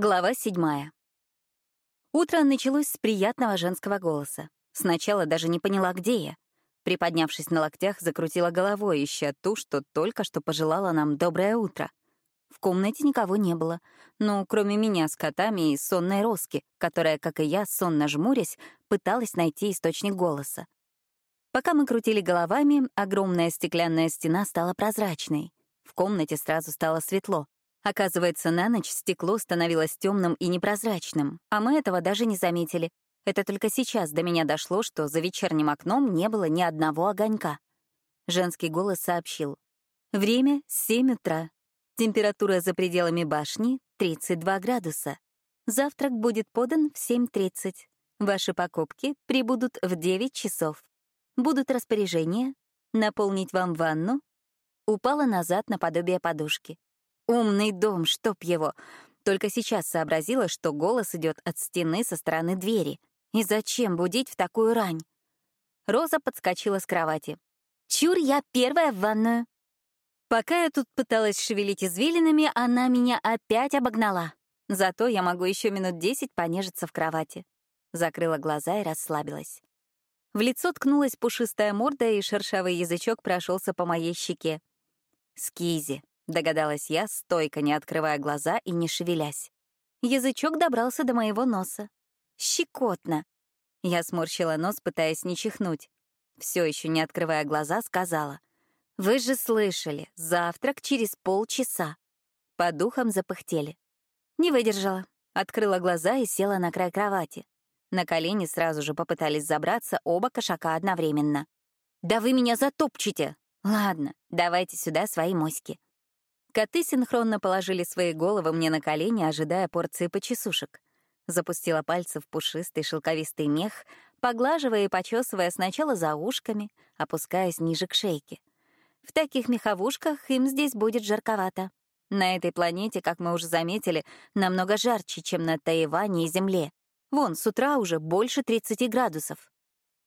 Глава седьмая. Утро началось с приятного женского голоса. Сначала даже не поняла, где я. Приподнявшись на локтях, закрутила головой, ища ту, что только что пожелала нам доброе утро. В комнате никого не было, ну, кроме меня с котами и сонной Роски, которая, как и я, сонно жмурясь, пыталась найти источник голоса. Пока мы крутили головами, огромная стеклянная стена стала прозрачной. В комнате сразу стало светло. Оказывается, на ночь стекло становилось темным и непрозрачным, а мы этого даже не заметили. Это только сейчас до меня дошло, что за вечерним окном не было ни одного огонька. Женский голос сообщил. Время — 7 утра. Температура за пределами башни — 32 градуса. Завтрак будет подан в 7.30. Ваши покупки прибудут в 9 часов. Будут распоряжения. Наполнить вам ванну. Упала назад наподобие подушки. Умный дом, чтоб его. Только сейчас сообразила, что голос идет от стены со стороны двери. И зачем будить в такую рань? Роза подскочила с кровати. «Чур, я первая в ванную!» Пока я тут пыталась шевелить извилинами, она меня опять обогнала. Зато я могу еще минут десять понежиться в кровати. Закрыла глаза и расслабилась. В лицо ткнулась пушистая морда, и шершавый язычок прошелся по моей щеке. Скизи. Догадалась я, стойко не открывая глаза и не шевелясь. Язычок добрался до моего носа. Щекотно. Я сморщила нос, пытаясь не чихнуть. Все еще не открывая глаза, сказала. «Вы же слышали, завтрак через полчаса». По духам запыхтели. Не выдержала. Открыла глаза и села на край кровати. На колени сразу же попытались забраться оба кошака одновременно. «Да вы меня затопчете!» «Ладно, давайте сюда свои моськи». Коты синхронно положили свои головы мне на колени, ожидая порции почесушек. Запустила пальцы в пушистый шелковистый мех, поглаживая и почесывая сначала за ушками, опускаясь ниже к шейке. В таких меховушках им здесь будет жарковато. На этой планете, как мы уже заметили, намного жарче, чем на Тайване и Земле. Вон, с утра уже больше 30 градусов.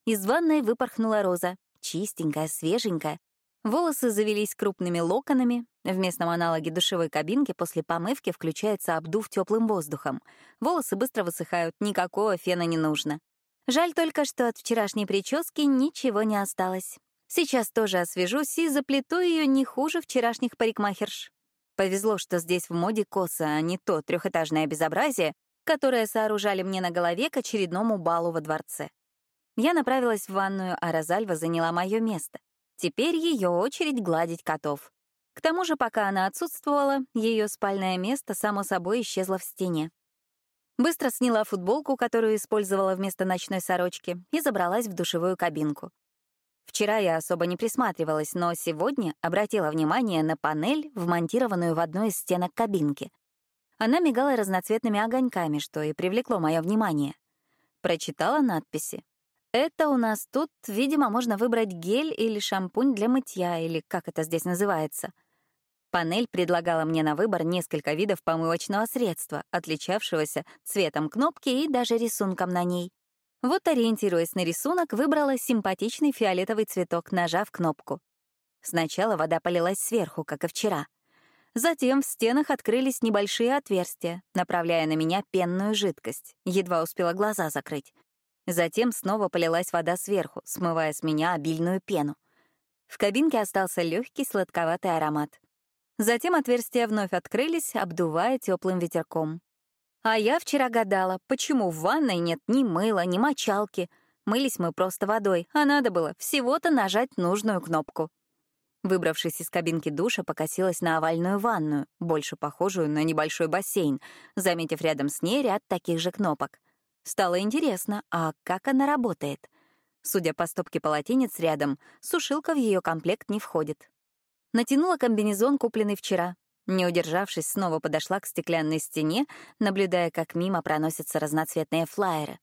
Из ванной выпорхнула роза, чистенькая, свеженькая, Волосы завелись крупными локонами. В местном аналоге душевой кабинки после помывки включается обдув теплым воздухом. Волосы быстро высыхают, никакого фена не нужно. Жаль только, что от вчерашней прически ничего не осталось. Сейчас тоже освежусь и заплету ее не хуже вчерашних парикмахерш. Повезло, что здесь в моде коса, а не то трехэтажное безобразие, которое сооружали мне на голове к очередному балу во дворце. Я направилась в ванную, а Розальва заняла мое место. Теперь ее очередь гладить котов. К тому же, пока она отсутствовала, ее спальное место, само собой, исчезло в стене. Быстро сняла футболку, которую использовала вместо ночной сорочки, и забралась в душевую кабинку. Вчера я особо не присматривалась, но сегодня обратила внимание на панель, вмонтированную в одной из стенок кабинки. Она мигала разноцветными огоньками, что и привлекло мое внимание. Прочитала надписи. Это у нас тут, видимо, можно выбрать гель или шампунь для мытья, или как это здесь называется. Панель предлагала мне на выбор несколько видов помывочного средства, отличавшегося цветом кнопки и даже рисунком на ней. Вот, ориентируясь на рисунок, выбрала симпатичный фиолетовый цветок, нажав кнопку. Сначала вода полилась сверху, как и вчера. Затем в стенах открылись небольшие отверстия, направляя на меня пенную жидкость. Едва успела глаза закрыть. Затем снова полилась вода сверху, смывая с меня обильную пену. В кабинке остался легкий сладковатый аромат. Затем отверстия вновь открылись, обдувая теплым ветерком. А я вчера гадала, почему в ванной нет ни мыла, ни мочалки. Мылись мы просто водой, а надо было всего-то нажать нужную кнопку. Выбравшись из кабинки душа, покосилась на овальную ванную, больше похожую на небольшой бассейн, заметив рядом с ней ряд таких же кнопок — Стало интересно, а как она работает? Судя по стопке полотенец рядом, сушилка в ее комплект не входит. Натянула комбинезон, купленный вчера. Не удержавшись, снова подошла к стеклянной стене, наблюдая, как мимо проносятся разноцветные флаеры.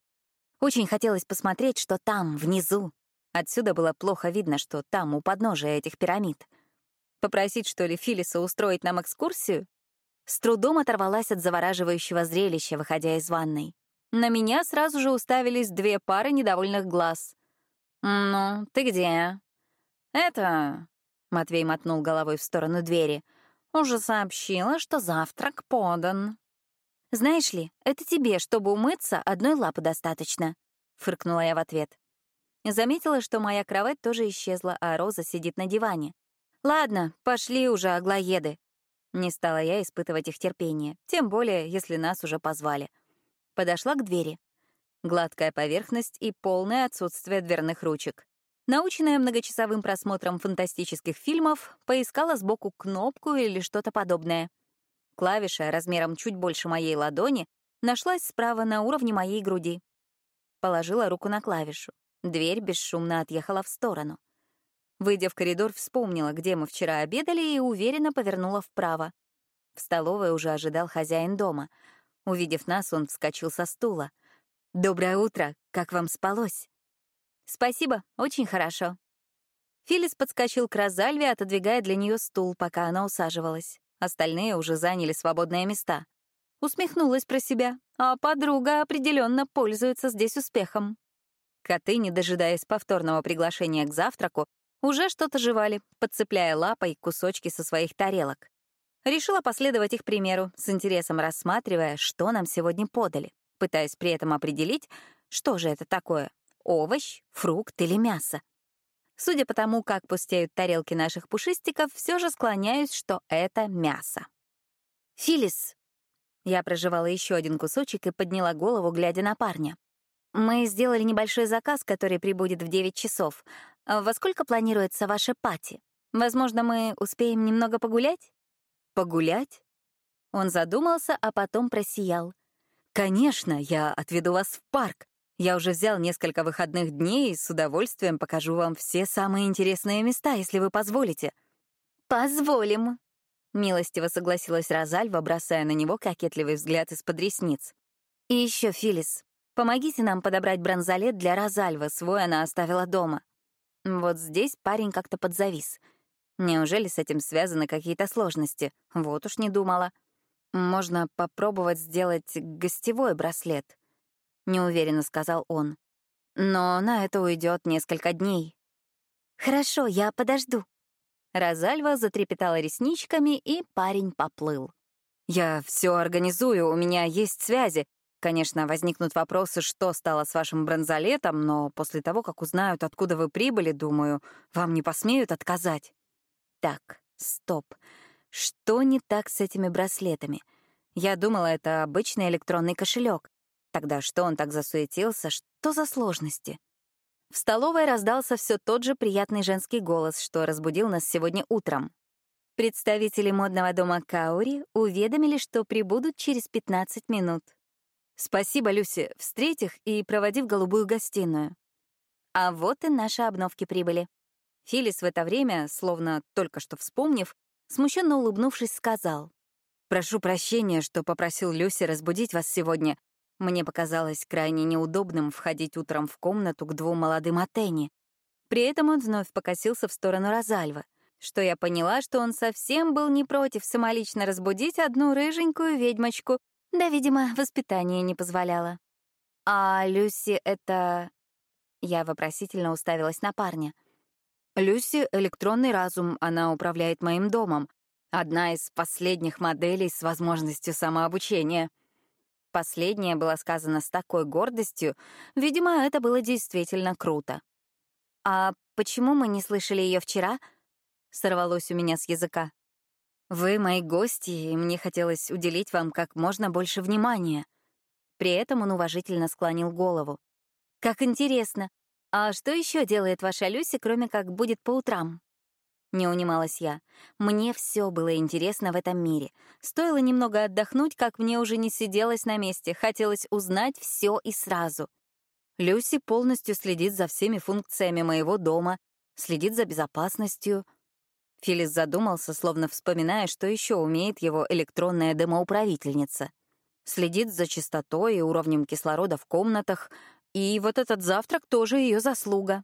Очень хотелось посмотреть, что там, внизу. Отсюда было плохо видно, что там, у подножия этих пирамид. Попросить, что ли, Филиса устроить нам экскурсию? С трудом оторвалась от завораживающего зрелища, выходя из ванной. На меня сразу же уставились две пары недовольных глаз. «Ну, ты где?» «Это...» — Матвей мотнул головой в сторону двери. «Уже сообщила, что завтрак подан». «Знаешь ли, это тебе, чтобы умыться, одной лапы достаточно», — фыркнула я в ответ. Заметила, что моя кровать тоже исчезла, а Роза сидит на диване. «Ладно, пошли уже, аглоеды». Не стала я испытывать их терпение, тем более, если нас уже позвали. Подошла к двери. Гладкая поверхность и полное отсутствие дверных ручек. Наученная многочасовым просмотром фантастических фильмов, поискала сбоку кнопку или что-то подобное. Клавиша размером чуть больше моей ладони нашлась справа на уровне моей груди. Положила руку на клавишу. Дверь бесшумно отъехала в сторону. Выйдя в коридор, вспомнила, где мы вчера обедали, и уверенно повернула вправо. В столовой уже ожидал хозяин дома. Увидев нас, он вскочил со стула. «Доброе утро! Как вам спалось?» «Спасибо, очень хорошо». Филис подскочил к Розальве, отодвигая для нее стул, пока она усаживалась. Остальные уже заняли свободные места. Усмехнулась про себя, а подруга определенно пользуется здесь успехом. Коты, не дожидаясь повторного приглашения к завтраку, уже что-то жевали, подцепляя лапой кусочки со своих тарелок. Решила последовать их примеру, с интересом рассматривая, что нам сегодня подали, пытаясь при этом определить, что же это такое — овощ, фрукт или мясо. Судя по тому, как пустеют тарелки наших пушистиков, все же склоняюсь, что это мясо. «Филис!» Я прожевала еще один кусочек и подняла голову, глядя на парня. Мы сделали небольшой заказ, который прибудет в 9 часов. Во сколько планируется ваша пати? Возможно, мы успеем немного погулять? Погулять? Он задумался, а потом просиял. Конечно, я отведу вас в парк. Я уже взял несколько выходных дней и с удовольствием покажу вам все самые интересные места, если вы позволите. Позволим. Милостиво согласилась Розальва, бросая на него кокетливый взгляд из-под ресниц. И еще, Филис, Помогите нам подобрать бронзолет для Розальвы, свой она оставила дома. Вот здесь парень как-то подзавис. Неужели с этим связаны какие-то сложности? Вот уж не думала. Можно попробовать сделать гостевой браслет, неуверенно сказал он. Но на это уйдет несколько дней. Хорошо, я подожду. Розальва затрепетала ресничками, и парень поплыл. «Я все организую, у меня есть связи. Конечно, возникнут вопросы, что стало с вашим бронзолетом, но после того, как узнают, откуда вы прибыли, думаю, вам не посмеют отказать. Так, стоп. Что не так с этими браслетами? Я думала, это обычный электронный кошелек. Тогда что он так засуетился? Что за сложности? В столовой раздался все тот же приятный женский голос, что разбудил нас сегодня утром. Представители модного дома Каури уведомили, что прибудут через 15 минут. Спасибо, Люси, встреть их и проводи в голубую гостиную. А вот и наши обновки прибыли. Филис в это время, словно только что вспомнив, смущенно улыбнувшись, сказал. «Прошу прощения, что попросил Люси разбудить вас сегодня. Мне показалось крайне неудобным входить утром в комнату к двум молодым Атени. При этом он вновь покосился в сторону Розальвы, что я поняла, что он совсем был не против самолично разбудить одну рыженькую ведьмочку, да, видимо, воспитание не позволяло. А Люси — это... Я вопросительно уставилась на парня. Люси — электронный разум, она управляет моим домом. Одна из последних моделей с возможностью самообучения. Последнее было сказано с такой гордостью. Видимо, это было действительно круто. «А почему мы не слышали ее вчера?» — сорвалось у меня с языка. Вы мои гости, и мне хотелось уделить вам как можно больше внимания. При этом он уважительно склонил голову. Как интересно. А что еще делает ваша Люси, кроме как будет по утрам? Не унималась я. Мне все было интересно в этом мире. Стоило немного отдохнуть, как мне уже не сиделось на месте. Хотелось узнать все и сразу. Люси полностью следит за всеми функциями моего дома, следит за безопасностью — Филис задумался, словно вспоминая, что еще умеет его электронная домоуправительница. Следит за чистотой и уровнем кислорода в комнатах, и вот этот завтрак тоже ее заслуга.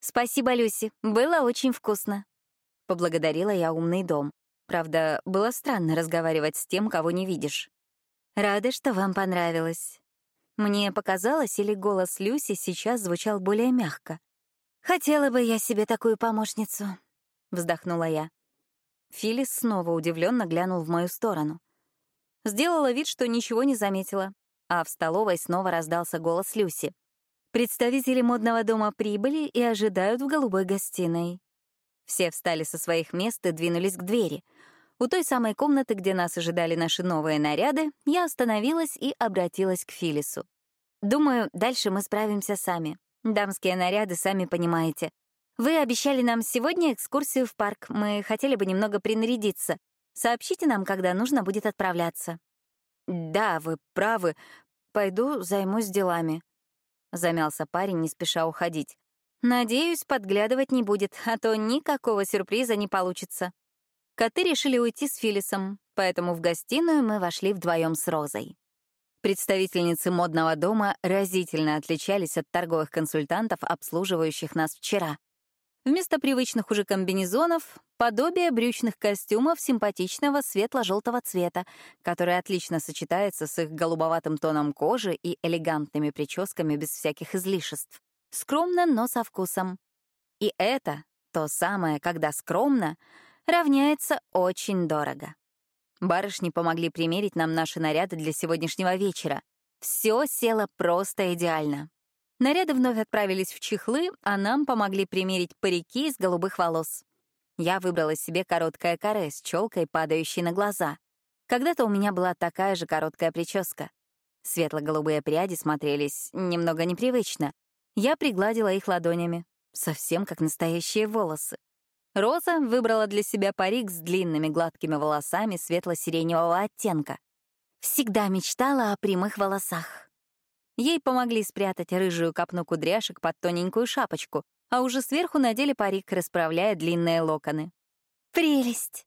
«Спасибо, Люси, было очень вкусно», — поблагодарила я умный дом. Правда, было странно разговаривать с тем, кого не видишь. «Рада, что вам понравилось». Мне показалось, или голос Люси сейчас звучал более мягко. «Хотела бы я себе такую помощницу», — вздохнула я. Филис снова удивленно глянул в мою сторону. Сделала вид, что ничего не заметила. А в столовой снова раздался голос Люси. Представители модного дома прибыли и ожидают в голубой гостиной. Все встали со своих мест и двинулись к двери. У той самой комнаты, где нас ожидали наши новые наряды, я остановилась и обратилась к Филису. «Думаю, дальше мы справимся сами. Дамские наряды, сами понимаете. Вы обещали нам сегодня экскурсию в парк. Мы хотели бы немного принарядиться. Сообщите нам, когда нужно будет отправляться». «Да, вы правы. Пойду займусь делами», — замялся парень, не спеша уходить. «Надеюсь, подглядывать не будет, а то никакого сюрприза не получится». Коты решили уйти с Филисом, поэтому в гостиную мы вошли вдвоем с Розой. Представительницы модного дома разительно отличались от торговых консультантов, обслуживающих нас вчера. Вместо привычных уже комбинезонов — подобие брючных костюмов симпатичного светло-желтого цвета, который отлично сочетается с их голубоватым тоном кожи и элегантными прическами без всяких излишеств. Скромно, но со вкусом. И это, то самое, когда скромно, равняется очень дорого. Барышни помогли примерить нам наши наряды для сегодняшнего вечера. Все село просто идеально. Наряды вновь отправились в чехлы, а нам помогли примерить парики из голубых волос. Я выбрала себе короткое каре с челкой, падающей на глаза. Когда-то у меня была такая же короткая прическа. Светло-голубые пряди смотрелись немного непривычно. Я пригладила их ладонями, совсем как настоящие волосы. Роза выбрала для себя парик с длинными гладкими волосами светло-сиреневого оттенка. Всегда мечтала о прямых волосах. Ей помогли спрятать рыжую копну кудряшек под тоненькую шапочку, а уже сверху надели парик, расправляя длинные локоны. «Прелесть!»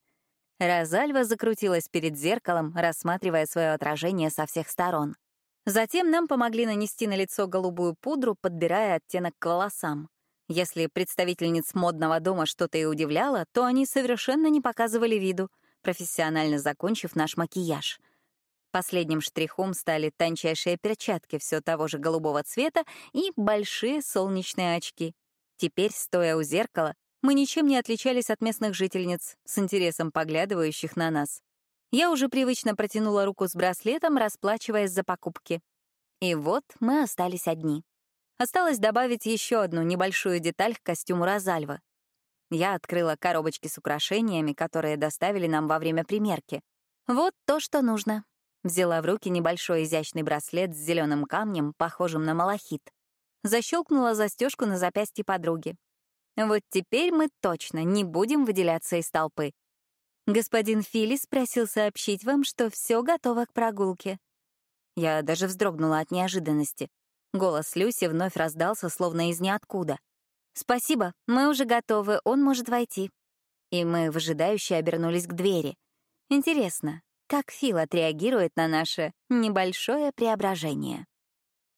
Розальва закрутилась перед зеркалом, рассматривая свое отражение со всех сторон. Затем нам помогли нанести на лицо голубую пудру, подбирая оттенок к волосам. Если представительниц модного дома что-то и удивляло, то они совершенно не показывали виду, профессионально закончив наш макияж — Последним штрихом стали тончайшие перчатки все того же голубого цвета и большие солнечные очки. Теперь, стоя у зеркала, мы ничем не отличались от местных жительниц, с интересом поглядывающих на нас. Я уже привычно протянула руку с браслетом, расплачиваясь за покупки. И вот мы остались одни. Осталось добавить еще одну небольшую деталь к костюму Розальва. Я открыла коробочки с украшениями, которые доставили нам во время примерки. Вот то, что нужно. Взяла в руки небольшой изящный браслет с зеленым камнем, похожим на малахит. Защелкнула застежку на запястье подруги. Вот теперь мы точно не будем выделяться из толпы. Господин Филлис просил сообщить вам, что все готово к прогулке. Я даже вздрогнула от неожиданности. Голос Люси вновь раздался, словно из ниоткуда. «Спасибо, мы уже готовы, он может войти». И мы выжидающе обернулись к двери. Интересно, как Фил отреагирует на наше небольшое преображение.